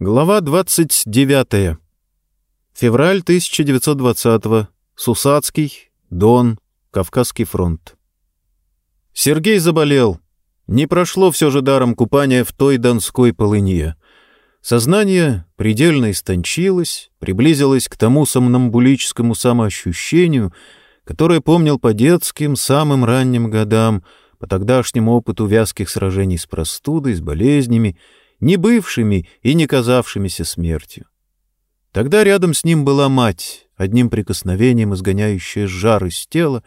Глава 29. Февраль 1920-го. Сусацкий, Дон, Кавказский фронт. Сергей заболел. Не прошло все же даром купания в той донской полыне. Сознание предельно истончилось, приблизилось к тому сомнамбулическому самоощущению, которое помнил по детским, самым ранним годам, по тогдашнему опыту вязких сражений с простудой, с болезнями, не бывшими и не казавшимися смертью. Тогда рядом с ним была мать, одним прикосновением изгоняющая жар из тела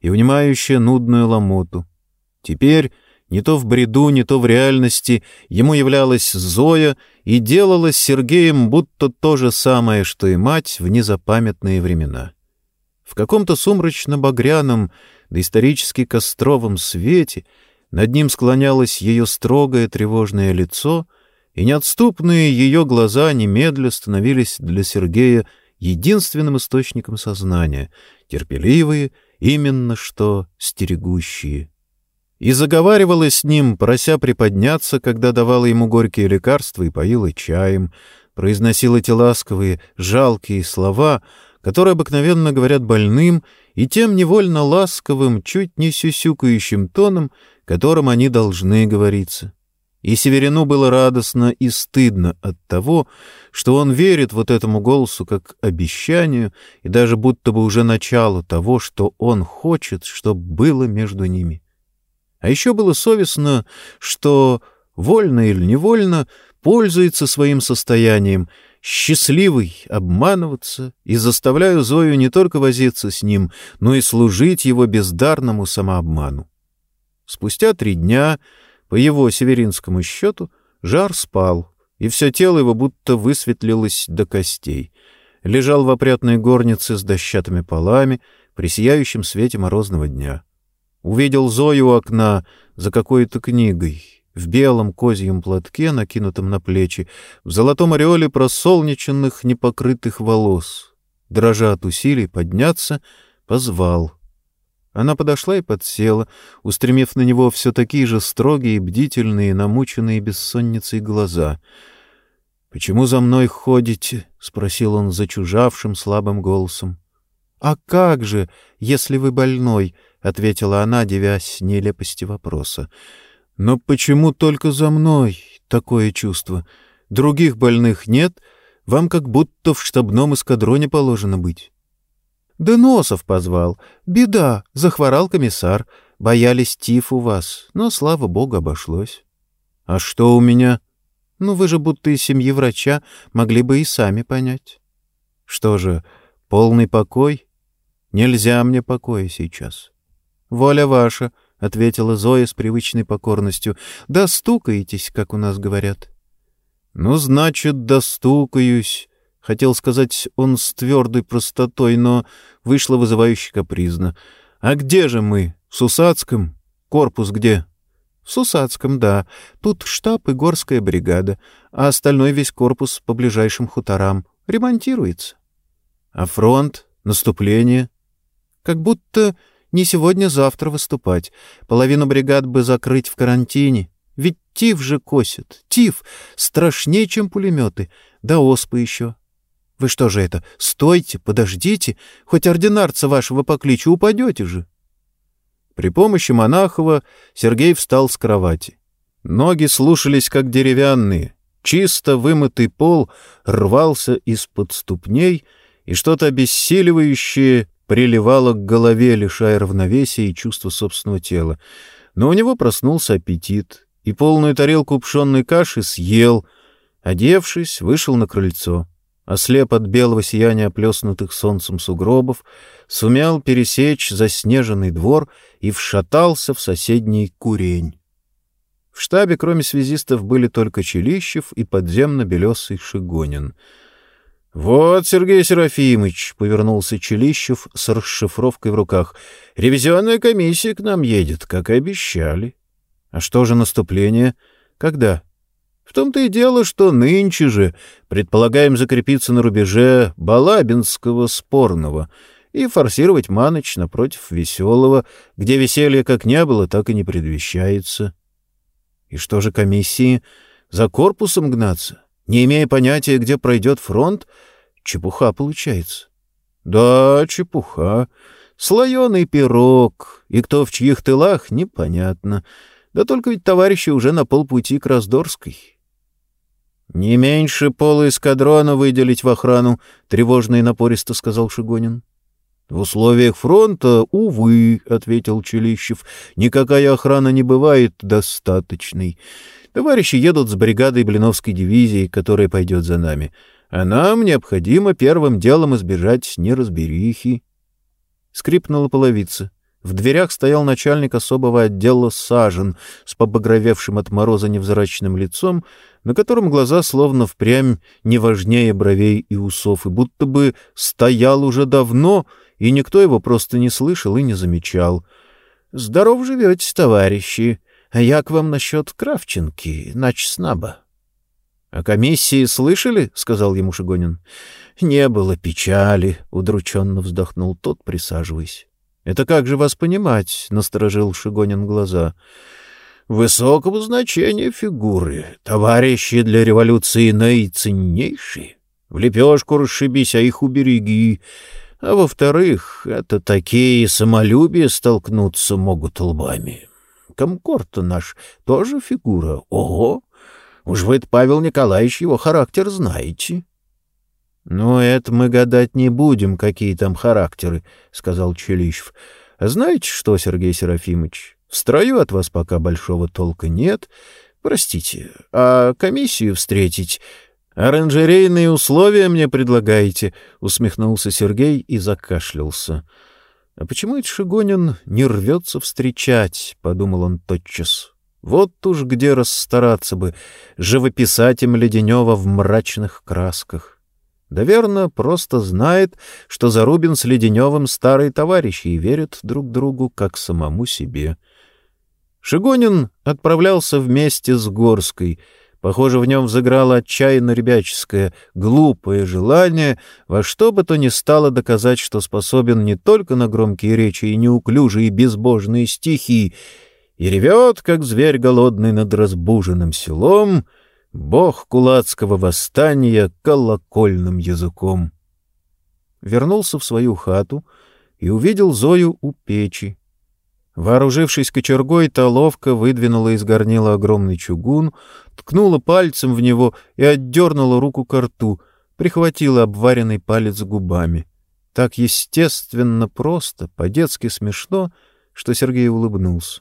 и унимающая нудную ломоту. Теперь, не то в бреду, не то в реальности, ему являлась Зоя и делала с Сергеем будто то же самое, что и мать в незапамятные времена. В каком-то сумрачно-багряном, доисторически костровом свете над ним склонялось ее строгое тревожное лицо — и неотступные ее глаза немедля становились для Сергея единственным источником сознания, терпеливые, именно что стерегущие. И заговаривала с ним, прося приподняться, когда давала ему горькие лекарства и поила чаем, произносила те ласковые, жалкие слова, которые обыкновенно говорят больным, и тем невольно ласковым, чуть не сюсюкающим тоном, которым они должны говориться. И Северину было радостно и стыдно от того, что он верит вот этому голосу как обещанию и даже будто бы уже началу того, что он хочет, чтобы было между ними. А еще было совестно, что, вольно или невольно, пользуется своим состоянием, счастливый обманываться и заставляю Зою не только возиться с ним, но и служить его бездарному самообману. Спустя три дня по его северинскому счету жар спал, и все тело его будто высветлилось до костей. Лежал в опрятной горнице с дощатыми полами при сияющем свете морозного дня. Увидел Зою у окна за какой-то книгой, в белом козьем платке, накинутом на плечи, в золотом ореоле просолнеченных непокрытых волос. Дрожа от усилий подняться, позвал. Она подошла и подсела, устремив на него все такие же строгие, бдительные, намученные бессонницей глаза. «Почему за мной ходите?» — спросил он зачужавшим слабым голосом. «А как же, если вы больной?» — ответила она, девясь нелепости вопроса. «Но почему только за мной такое чувство? Других больных нет, вам как будто в штабном эскадроне положено быть». Да Носов позвал. Беда, захворал комиссар. Боялись тиф у вас, но, слава богу, обошлось. А что у меня? Ну, вы же будто из семьи врача могли бы и сами понять. Что же, полный покой? Нельзя мне покоя сейчас. Воля ваша, — ответила Зоя с привычной покорностью. Достукаетесь, как у нас говорят. Ну, значит, достукаюсь. Хотел сказать он с твердой простотой, но вышло вызывающе капризно. «А где же мы? В Сусацком? Корпус где?» «В Сусацком, да. Тут штаб и горская бригада, а остальной весь корпус по ближайшим хуторам. Ремонтируется». «А фронт? Наступление?» «Как будто не сегодня-завтра выступать. Половину бригад бы закрыть в карантине. Ведь тиф же косит. Тиф страшнее, чем пулеметы. Да оспы еще. Вы что же это? Стойте, подождите, хоть ординарца вашего покличу, упадете же. При помощи Монахова Сергей встал с кровати. Ноги слушались, как деревянные. Чисто вымытый пол рвался из-под ступней, и что-то обессиливающее приливало к голове, лишая равновесия и чувства собственного тела. Но у него проснулся аппетит, и полную тарелку пшенной каши съел. Одевшись, вышел на крыльцо ослеп от белого сияния оплеснутых солнцем сугробов, сумел пересечь заснеженный двор и вшатался в соседний курень. В штабе, кроме связистов, были только Челищев и подземно-белесый Шигонин. — Вот, Сергей Серафимович, — повернулся Челищев с расшифровкой в руках, — ревизионная комиссия к нам едет, как и обещали. — А что же наступление? Когда? — в том-то и дело, что нынче же предполагаем закрепиться на рубеже Балабинского спорного и форсировать Маныч напротив Веселого, где веселье как не было, так и не предвещается. И что же комиссии? За корпусом гнаться? не имея понятия, где пройдет фронт, чепуха получается. Да, чепуха. Слоеный пирог, и кто в чьих тылах, непонятно. Да только ведь товарищи уже на полпути к Раздорской. «Не меньше пола эскадрона выделить в охрану», — тревожно и напористо сказал Шигонин. «В условиях фронта, увы», — ответил Челищев, — «никакая охрана не бывает достаточной. Товарищи едут с бригадой Блиновской дивизии, которая пойдет за нами, а нам необходимо первым делом избежать неразберихи». Скрипнула половица. В дверях стоял начальник особого отдела Сажен с побагровевшим от мороза невзрачным лицом, на котором глаза словно впрямь не важнее бровей и усов, и будто бы стоял уже давно, и никто его просто не слышал и не замечал. «Здоров живете, товарищи, а я к вам насчет Кравченки, нач снаба». «О комиссии слышали?» — сказал ему Шигонин. «Не было печали», — удрученно вздохнул тот, присаживаясь. «Это как же вас понимать?» — насторожил Шигонин глаза. «Высокого значения фигуры, товарищи для революции наиценнейшие. В лепешку расшибись, а их убереги. А во-вторых, это такие самолюбия столкнуться могут лбами. Комкорт наш тоже фигура. Ого! Уж вы, Павел Николаевич, его характер знаете». «Ну, это мы гадать не будем, какие там характеры», — сказал Челищев. «А знаете что, Сергей Серафимович, в строю от вас пока большого толка нет. Простите, а комиссию встретить...» «Оранжерейные условия мне предлагаете?» — усмехнулся Сергей и закашлялся. «А почему это Шигонин не рвется встречать?» — подумал он тотчас. «Вот уж где расстараться бы, живописать им Леденева в мрачных красках». Да верно, просто знает, что Зарубин с Леденевым старые товарищи и верят друг другу, как самому себе. Шигонин отправлялся вместе с Горской. Похоже, в нем взыграло отчаянно ребяческое, глупое желание во что бы то ни стало доказать, что способен не только на громкие речи и неуклюжие безбожные стихи, и ревет, как зверь голодный над разбуженным селом — бог кулацкого восстания колокольным языком. Вернулся в свою хату и увидел Зою у печи. Вооружившись кочергой, та ловко выдвинула из горнила огромный чугун, ткнула пальцем в него и отдернула руку к рту, прихватила обваренный палец губами. Так естественно просто, по-детски смешно, что Сергей улыбнулся.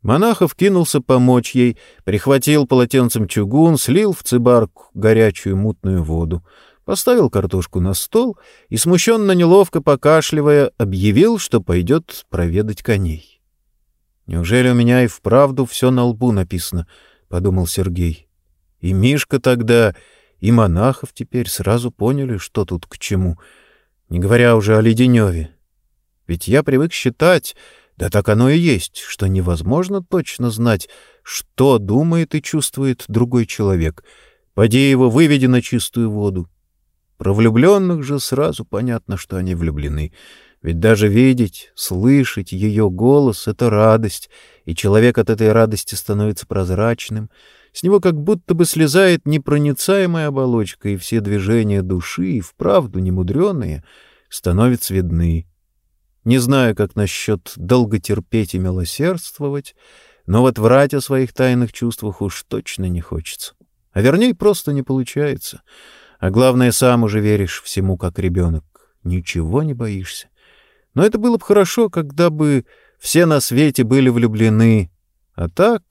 Монахов кинулся помочь ей, прихватил полотенцем чугун, слил в цибарку горячую мутную воду, поставил картошку на стол и, смущенно-неловко покашливая, объявил, что пойдет проведать коней. «Неужели у меня и вправду все на лбу написано?» — подумал Сергей. И Мишка тогда, и Монахов теперь сразу поняли, что тут к чему, не говоря уже о Леденеве. Ведь я привык считать да так оно и есть, что невозможно точно знать, что думает и чувствует другой человек. Поди его выведи на чистую воду. Про влюбленных же сразу понятно, что они влюблены. Ведь даже видеть, слышать ее голос — это радость, и человек от этой радости становится прозрачным. С него как будто бы слезает непроницаемая оболочка, и все движения души, и вправду немудреные, становятся видны. Не знаю, как насчет долго терпеть и милосердствовать, но вот врать о своих тайных чувствах уж точно не хочется. А вернее, просто не получается. А главное, сам уже веришь всему, как ребенок. Ничего не боишься. Но это было бы хорошо, когда бы все на свете были влюблены. А так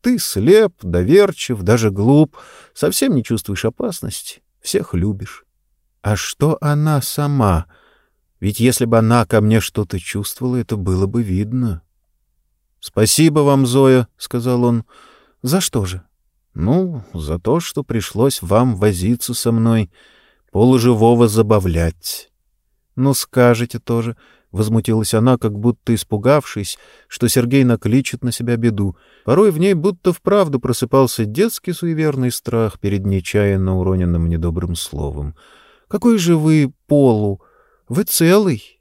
ты слеп, доверчив, даже глуп, совсем не чувствуешь опасности, всех любишь. А что она сама — ведь если бы она ко мне что-то чувствовала, это было бы видно. — Спасибо вам, Зоя, — сказал он. — За что же? — Ну, за то, что пришлось вам возиться со мной, полуживого забавлять. — Ну, скажете тоже, — возмутилась она, как будто испугавшись, что Сергей накличет на себя беду. Порой в ней будто вправду просыпался детский суеверный страх перед нечаянно уроненным недобрым словом. — Какой же вы полу! — вы целый.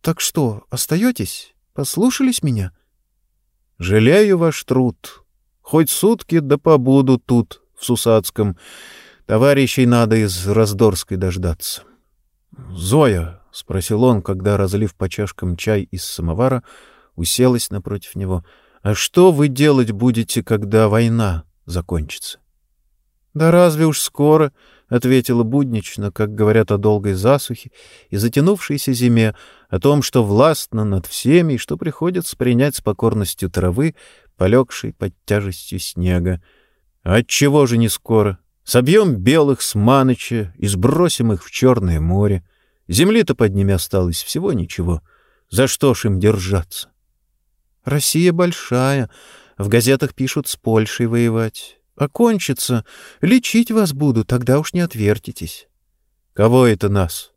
Так что, остаетесь? Послушались меня? Жалею ваш труд. Хоть сутки да побуду тут, в Сусадском. Товарищей надо из Раздорской дождаться. — Зоя, — спросил он, когда, разлив по чашкам чай из самовара, уселась напротив него, — а что вы делать будете, когда война закончится? — Да разве уж скоро, — ответила буднично, как говорят о долгой засухе и затянувшейся зиме, о том, что властно над всеми и что приходится принять с покорностью травы, полегшей под тяжестью снега. Отчего же не скоро? Собьем белых с Маныча и сбросим их в Черное море. Земли-то под ними осталось всего ничего. За что ж им держаться? Россия большая. В газетах пишут с Польшей воевать. Окончится. Лечить вас буду, тогда уж не отвертитесь. Кого это нас?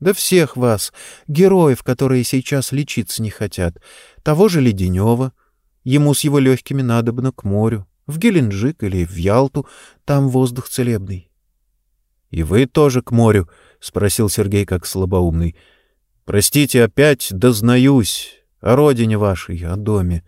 Да всех вас, героев, которые сейчас лечиться не хотят. Того же Леденева. Ему с его легкими надобно к морю в Геленджик или в Ялту, там воздух целебный. — И вы тоже к морю? — спросил Сергей как слабоумный. — Простите, опять дознаюсь о родине вашей, о доме.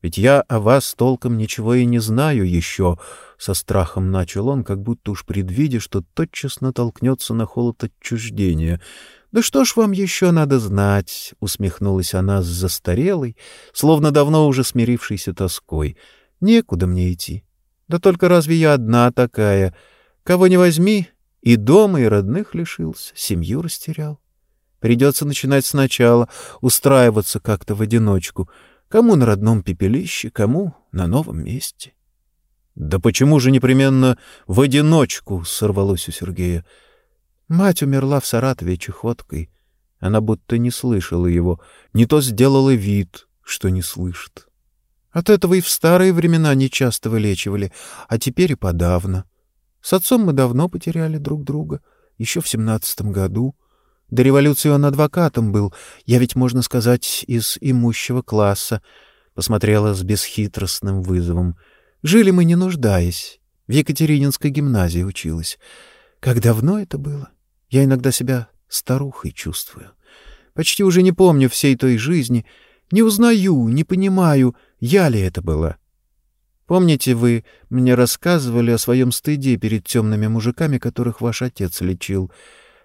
Ведь я о вас толком ничего и не знаю еще, — со страхом начал он, как будто уж предвидя, что тотчас натолкнется на холод отчуждения. — Да что ж вам еще надо знать? — усмехнулась она с застарелой, словно давно уже смирившейся тоской. — Некуда мне идти. Да только разве я одна такая? Кого не возьми, и дома, и родных лишился, семью растерял. Придется начинать сначала, устраиваться как-то в одиночку. Кому на родном пепелище, кому на новом месте. — Да почему же непременно в одиночку? — сорвалось у Сергея. Мать умерла в Саратове чехоткой. Она будто не слышала его, не то сделала вид, что не слышит. От этого и в старые времена нечасто вылечивали, а теперь и подавно. С отцом мы давно потеряли друг друга, еще в семнадцатом году. До революции он адвокатом был, я ведь, можно сказать, из имущего класса. Посмотрела с бесхитростным вызовом. Жили мы, не нуждаясь. В Екатерининской гимназии училась. Как давно это было? Я иногда себя старухой чувствую. Почти уже не помню всей той жизни — не узнаю, не понимаю, я ли это была. Помните, вы мне рассказывали о своем стыде перед темными мужиками, которых ваш отец лечил?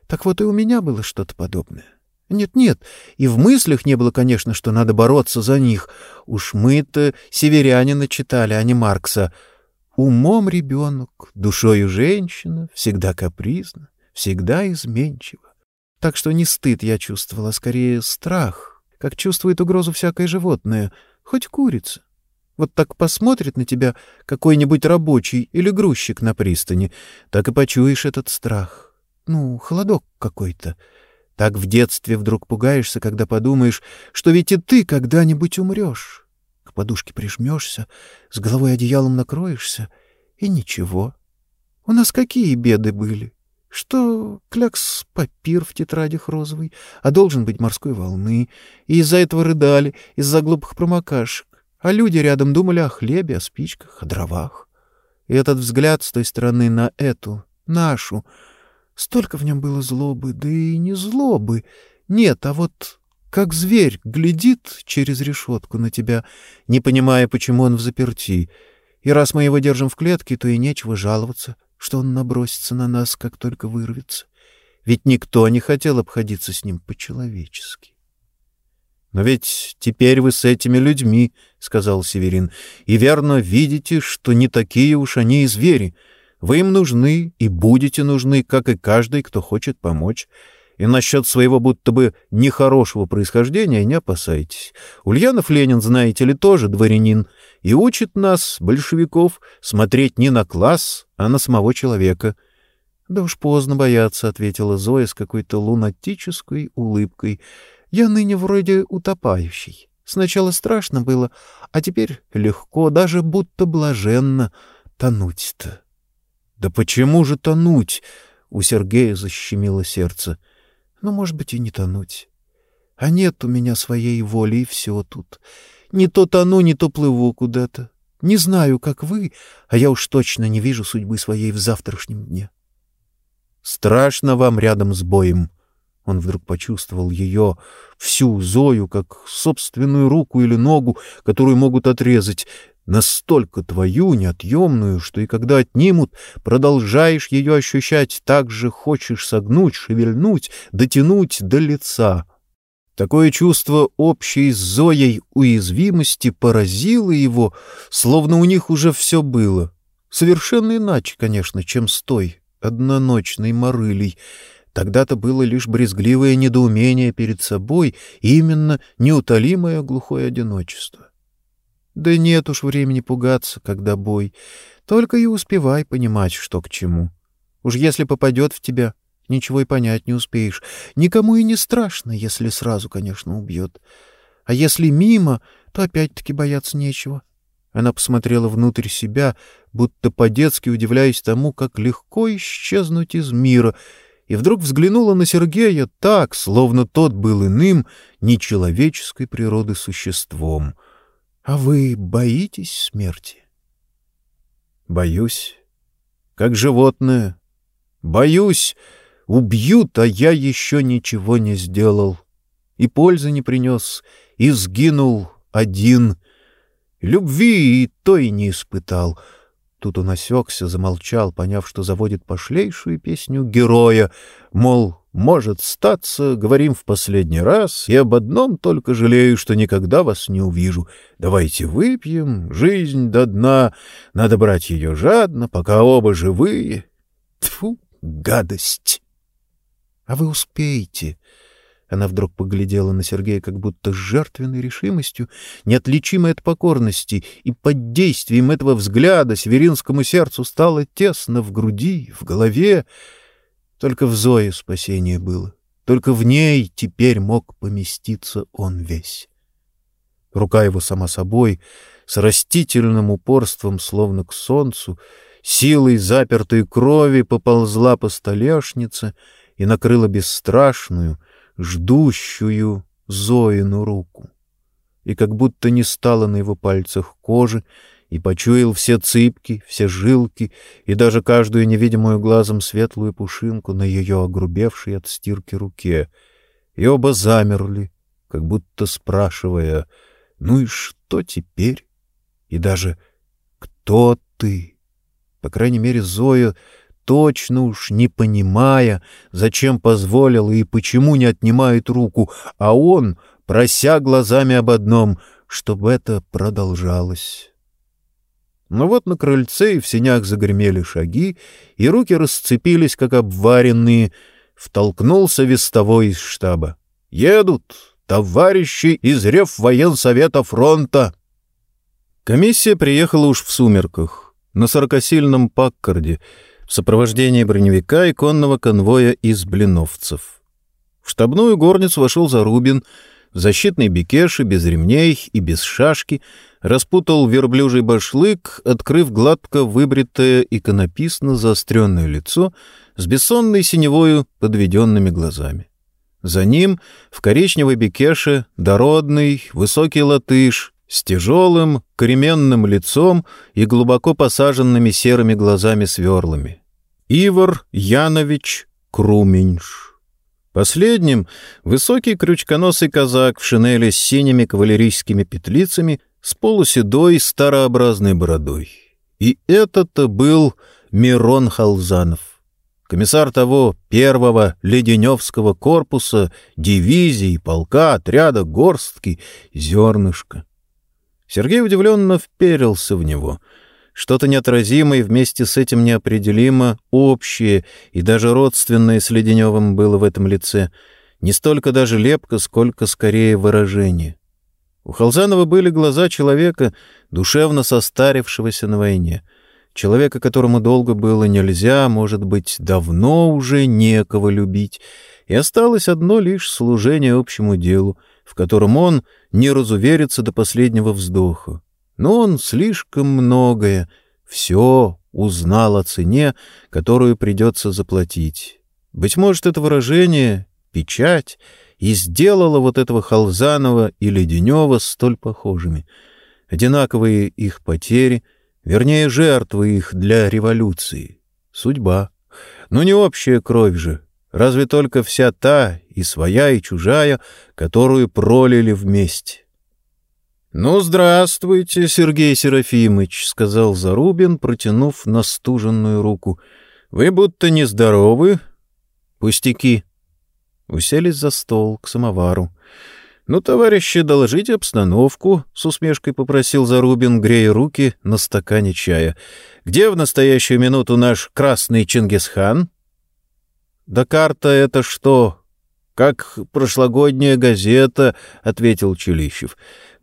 Так вот и у меня было что-то подобное. Нет-нет, и в мыслях не было, конечно, что надо бороться за них. Уж мы-то северянина читали, а не Маркса. Умом ребенок, душою женщина, всегда капризна, всегда изменчива. Так что не стыд я чувствовала, а скорее страх — как чувствует угрозу всякое животное, хоть курица. Вот так посмотрит на тебя какой-нибудь рабочий или грузчик на пристани, так и почуешь этот страх. Ну, холодок какой-то. Так в детстве вдруг пугаешься, когда подумаешь, что ведь и ты когда-нибудь умрешь. К подушке прижмешься, с головой одеялом накроешься, и ничего. У нас какие беды были? что клякс папир в тетрадях розовый, а должен быть морской волны, и из-за этого рыдали, из-за глупых промокашек, а люди рядом думали о хлебе, о спичках, о дровах. И этот взгляд с той стороны на эту, нашу, столько в нем было злобы, да и не злобы, нет, а вот как зверь глядит через решетку на тебя, не понимая, почему он в заперти, и раз мы его держим в клетке, то и нечего жаловаться — что он набросится на нас, как только вырвется. Ведь никто не хотел обходиться с ним по-человечески. «Но ведь теперь вы с этими людьми, — сказал Северин, — и верно видите, что не такие уж они и звери. Вы им нужны и будете нужны, как и каждый, кто хочет помочь. И насчет своего будто бы нехорошего происхождения не опасайтесь. Ульянов Ленин, знаете ли, тоже дворянин, и учит нас, большевиков, смотреть не на класс, а на самого человека. — Да уж поздно бояться, — ответила Зоя с какой-то лунатической улыбкой. — Я ныне вроде утопающий. Сначала страшно было, а теперь легко, даже будто блаженно тонуть-то. — Да почему же тонуть? — у Сергея защемило сердце. — но, может быть, и не тонуть. А нет у меня своей воли, и все тут. Не то тону, не то плыву куда-то. Не знаю, как вы, а я уж точно не вижу судьбы своей в завтрашнем дне. Страшно вам рядом с боем. Он вдруг почувствовал ее, всю Зою, как собственную руку или ногу, которую могут отрезать. настолько твою, неотъемную, что и когда отнимут, продолжаешь ее ощущать, так же хочешь согнуть, шевельнуть, дотянуть до лица. Такое чувство общей с Зоей уязвимости поразило его, словно у них уже все было. Совершенно иначе, конечно, чем с той одноночной морылей. Тогда-то было лишь брезгливое недоумение перед собой и именно неутолимое глухое одиночество. Да нет уж времени пугаться, когда бой. Только и успевай понимать, что к чему. Уж если попадет в тебя, ничего и понять не успеешь. Никому и не страшно, если сразу, конечно, убьет. А если мимо, то опять-таки бояться нечего. Она посмотрела внутрь себя, будто по-детски удивляясь тому, как легко исчезнуть из мира, и вдруг взглянула на Сергея так, словно тот был иным, нечеловеческой природы существом — а вы боитесь смерти? Боюсь. Как животное. Боюсь. Убьют, а я еще ничего не сделал. И пользы не принес, и сгинул один. Любви и то и не испытал. Тут он осекся, замолчал, поняв, что заводит пошлейшую песню героя, мол, может статься, говорим в последний раз, и об одном только жалею, что никогда вас не увижу. Давайте выпьем, жизнь до дна, надо брать ее жадно, пока оба живые. Тфу, гадость! А вы успеете. Она вдруг поглядела на Сергея как будто с жертвенной решимостью, неотличимой от покорности, и под действием этого взгляда северинскому сердцу стало тесно в груди, в голове, только в Зое спасение было. Только в ней теперь мог поместиться он весь. Рука его сама собой, с растительным упорством, словно к солнцу, силой запертой крови поползла по столешнице и накрыла бесстрашную, ждущую Зоину руку. И как будто не стало на его пальцах кожи, и почуял все цыпки, все жилки и даже каждую невидимую глазом светлую пушинку на ее огрубевшей от стирки руке. И оба замерли, как будто спрашивая, «Ну и что теперь?» И даже «Кто ты?» По крайней мере, Зоя, точно уж не понимая, зачем позволила и почему не отнимает руку, а он, прося глазами об одном, чтобы это продолжалось. Но вот на крыльце и в сенях загремели шаги, и руки расцепились, как обваренные. Втолкнулся вестовой из штаба. «Едут! Товарищи из Реввоенсовета фронта!» Комиссия приехала уж в сумерках, на сорокосильном Паккарде, в сопровождении броневика и конного конвоя из блиновцев. В штабную горницу вошел Зарубин — в защитной бекеше, без ремней и без шашки, распутал верблюжий башлык, открыв гладко выбритое иконописно заостренное лицо с бессонной синевою подведенными глазами. За ним в коричневой бекеше дородный, высокий латыш с тяжелым, кременным лицом и глубоко посаженными серыми глазами-сверлами. Ивар Янович Круменьш. Последним — высокий крючконосый казак в шинели с синими кавалерийскими петлицами с полуседой старообразной бородой. И это-то был Мирон Халзанов, комиссар того первого Леденевского корпуса, дивизии, полка, отряда, горстки, зернышка. Сергей удивленно вперился в него — что-то неотразимое вместе с этим неопределимо общее и даже родственное с Леденевым было в этом лице. Не столько даже лепка, сколько скорее выражение. У Халзанова были глаза человека, душевно состарившегося на войне. Человека, которому долго было нельзя, может быть, давно уже некого любить. И осталось одно лишь служение общему делу, в котором он не разуверится до последнего вздоха. Но он слишком многое, все узнал о цене, которую придется заплатить. Быть может, это выражение, печать, и сделало вот этого Халзанова и Леденева столь похожими. Одинаковые их потери, вернее, жертвы их для революции. Судьба. Но не общая кровь же, разве только вся та, и своя, и чужая, которую пролили вместе. «Ну, здравствуйте, Сергей Серафимыч», — сказал Зарубин, протянув настуженную руку. «Вы будто нездоровы?» «Пустяки». Уселись за стол к самовару. «Ну, товарищи, доложите обстановку», — с усмешкой попросил Зарубин, грея руки на стакане чая. «Где в настоящую минуту наш красный Чингисхан?» «Да карта это что?» «Как прошлогодняя газета», — ответил Чулищев.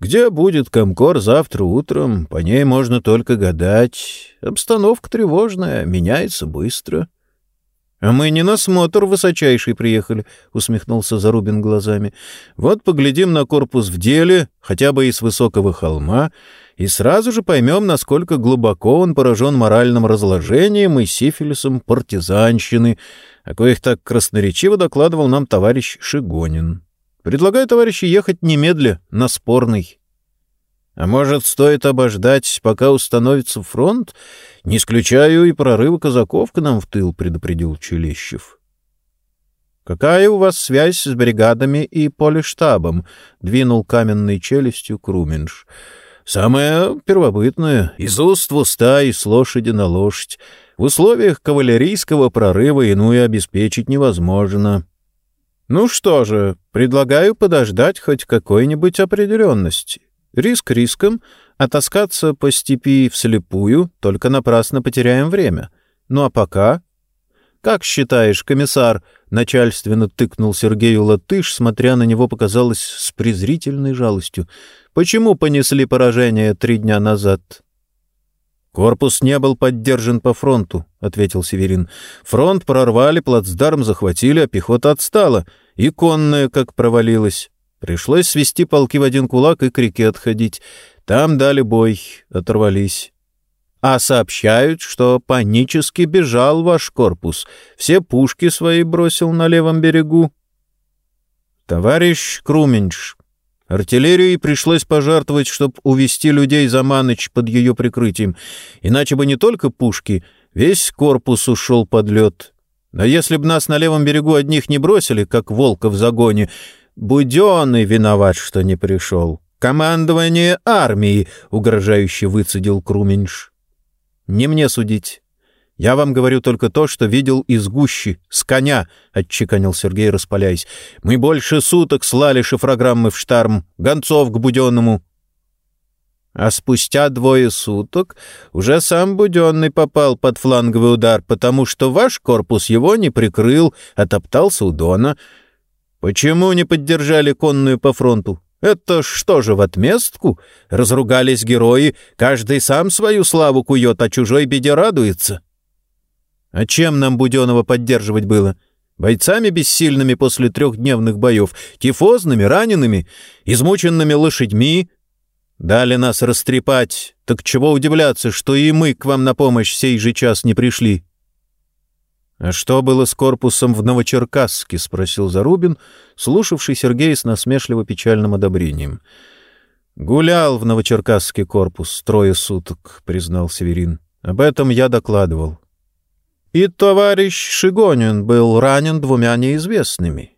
Где будет Комкор завтра утром, по ней можно только гадать. Обстановка тревожная, меняется быстро. — А мы не на смотр высочайший приехали, — усмехнулся Зарубин глазами. — Вот поглядим на корпус в деле, хотя бы и с высокого холма, и сразу же поймем, насколько глубоко он поражен моральным разложением и сифилисом партизанщины, о коих так красноречиво докладывал нам товарищ Шигонин. Предлагаю, товарищи, ехать немедля на спорный. А может, стоит обождать, пока установится фронт? Не исключаю и прорыва казаков к нам в тыл, — предупредил Челещев. — Какая у вас связь с бригадами и полиштабом? — двинул каменной челюстью Круменш. — Самая первобытная, из уст в уста и с лошади на лошадь. В условиях кавалерийского прорыва иную обеспечить невозможно. Ну что же, предлагаю подождать хоть какой-нибудь определенности. Риск риском, а таскаться по степи вслепую, только напрасно потеряем время. Ну а пока... «Как считаешь, комиссар?» — начальственно тыкнул Сергею Латыш, смотря на него, показалось, с презрительной жалостью. «Почему понесли поражение три дня назад?» «Корпус не был поддержан по фронту», — ответил Северин. «Фронт прорвали, плацдарм захватили, а пехота отстала. И конная как провалилась. Пришлось свести полки в один кулак и к реке отходить. Там дали бой, оторвались. А сообщают, что панически бежал ваш корпус. Все пушки свои бросил на левом берегу. Товарищ Круменьш, Артиллерии пришлось пожертвовать, чтобы увести людей за Маныч под ее прикрытием. Иначе бы не только пушки, весь корпус ушел под лед. Но если б нас на левом берегу одних не бросили, как волка в загоне, Буденный виноват, что не пришел. Командование армии, — угрожающе выцедил Круменьш. Не мне судить. Я вам говорю только то, что видел из гущи, с коня, — отчеканил Сергей, распаляясь. Мы больше суток слали шифрограммы в штарм, гонцов к Буденному. А спустя двое суток уже сам Буденный попал под фланговый удар, потому что ваш корпус его не прикрыл, отоптался у Дона. Почему не поддержали конную по фронту? Это что же, в отместку? Разругались герои, каждый сам свою славу кует, а чужой беде радуется. — а чем нам Буденова поддерживать было? Бойцами бессильными после трехдневных боев, тифозными, ранеными, измученными лошадьми? Дали нас растрепать, так чего удивляться, что и мы к вам на помощь сей же час не пришли?» «А что было с корпусом в Новочеркасске?» — спросил Зарубин, слушавший Сергея с насмешливо-печальным одобрением. «Гулял в Новочеркасске корпус трое суток», — признал Северин. «Об этом я докладывал. И товарищ Шигонин был ранен двумя неизвестными.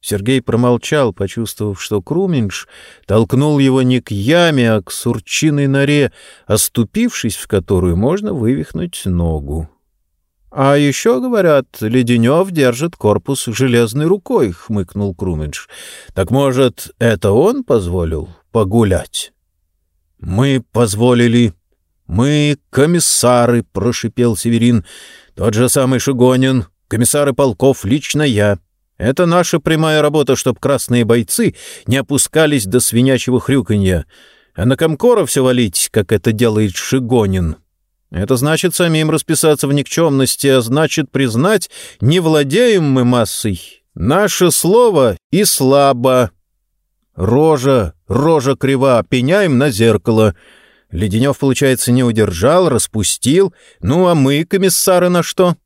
Сергей промолчал, почувствовав, что Круминш толкнул его не к яме, а к сурчиной норе, оступившись в которую можно вывихнуть ногу. — А еще, говорят, Леденев держит корпус железной рукой, — хмыкнул Круминш. — Так, может, это он позволил погулять? — Мы позволили. Мы комиссары, — прошипел Северин. Тот же самый Шигонин, комиссары полков, лично я. Это наша прямая работа, чтоб красные бойцы не опускались до свинячьего хрюканья, а на Комкора все валить, как это делает Шигонин. Это значит самим расписаться в никчемности, а значит признать, не владеем мы массой. Наше слово и слабо. Рожа, рожа крива, пеняем на зеркало — Леденев, получается, не удержал, распустил. Ну, а мы, комиссары, на что?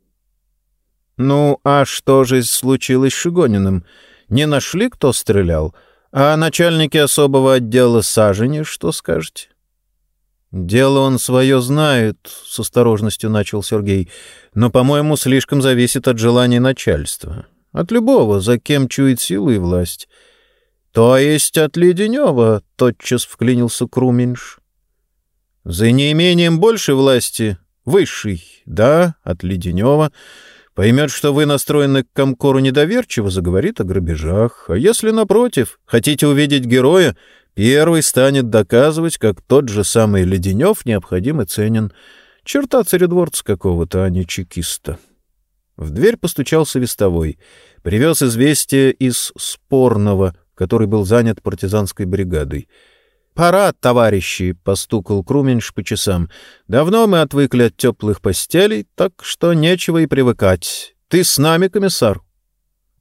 Ну, а что же случилось с Шигониным? Не нашли, кто стрелял? А начальники особого отдела Сажени что скажете? «Дело он свое знает», — с осторожностью начал Сергей, «но, по-моему, слишком зависит от желания начальства. От любого, за кем чует силу и власть. То есть от Леденева, — тотчас вклинился Круменьш. За неимением большей власти, высшей, да, от Леденева, поймет, что вы настроены к Комкору недоверчиво, заговорит о грабежах. А если, напротив, хотите увидеть героя, первый станет доказывать, как тот же самый Леденев необходим и ценен. Черта царедворца какого-то, а не чекиста. В дверь постучался вестовой. Привез известие из Спорного, который был занят партизанской бригадой. «Пора, товарищи!» — постукал Круменьш по часам. «Давно мы отвыкли от теплых постелей, так что нечего и привыкать. Ты с нами, комиссар?»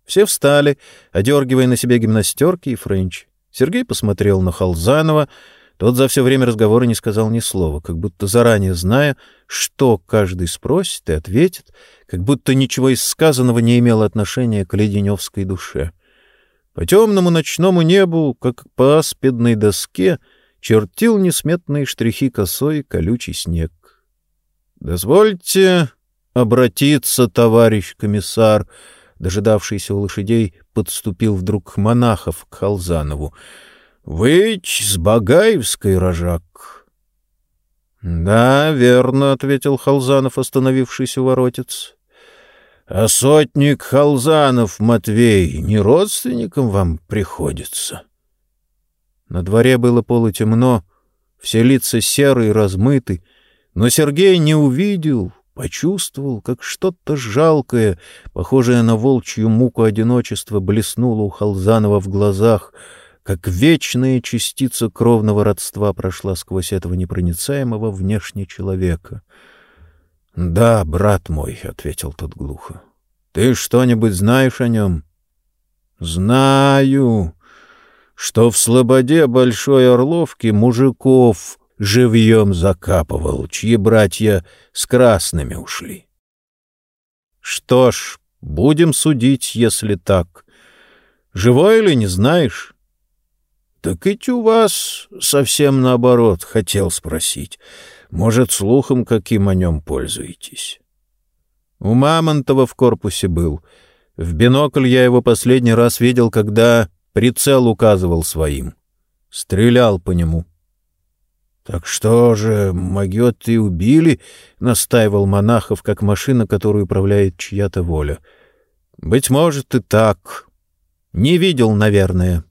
Все встали, одергивая на себе гимнастерки и френч. Сергей посмотрел на Халзанова — тот за все время разговора не сказал ни слова, как будто заранее зная, что каждый спросит и ответит, как будто ничего из сказанного не имело отношения к леденевской душе. По темному ночному небу, как по аспидной доске, чертил несметные штрихи косой колючий снег. «Дозвольте обратиться, товарищ комиссар», дожидавшийся у лошадей, подступил вдруг Монахов к Халзанову. Выч с Багаевской рожак. — Да, верно, — ответил Халзанов, остановившийся воротец. — А сотник Халзанов, Матвей, не родственником вам приходится? На дворе было полутемно, все лица серые, размыты, но Сергей не увидел, почувствовал, как что-то жалкое, похожее на волчью муку одиночества, блеснуло у Халзанова в глазах — как вечная частица кровного родства прошла сквозь этого непроницаемого внешне человека. — Да, брат мой, — ответил тот глухо. — Ты что-нибудь знаешь о нем? — Знаю, что в слободе Большой Орловки мужиков живьем закапывал, чьи братья с красными ушли. — Что ж, будем судить, если так. Живой или не знаешь? Так ведь у вас совсем наоборот, хотел спросить. Может, слухом каким о нем пользуетесь? У Мамонтова в корпусе был. В бинокль я его последний раз видел, когда прицел указывал своим. Стрелял по нему. — Так что же, могет и убили? — настаивал Монахов, как машина, которую управляет чья-то воля. — Быть может, и так. Не видел, наверное. —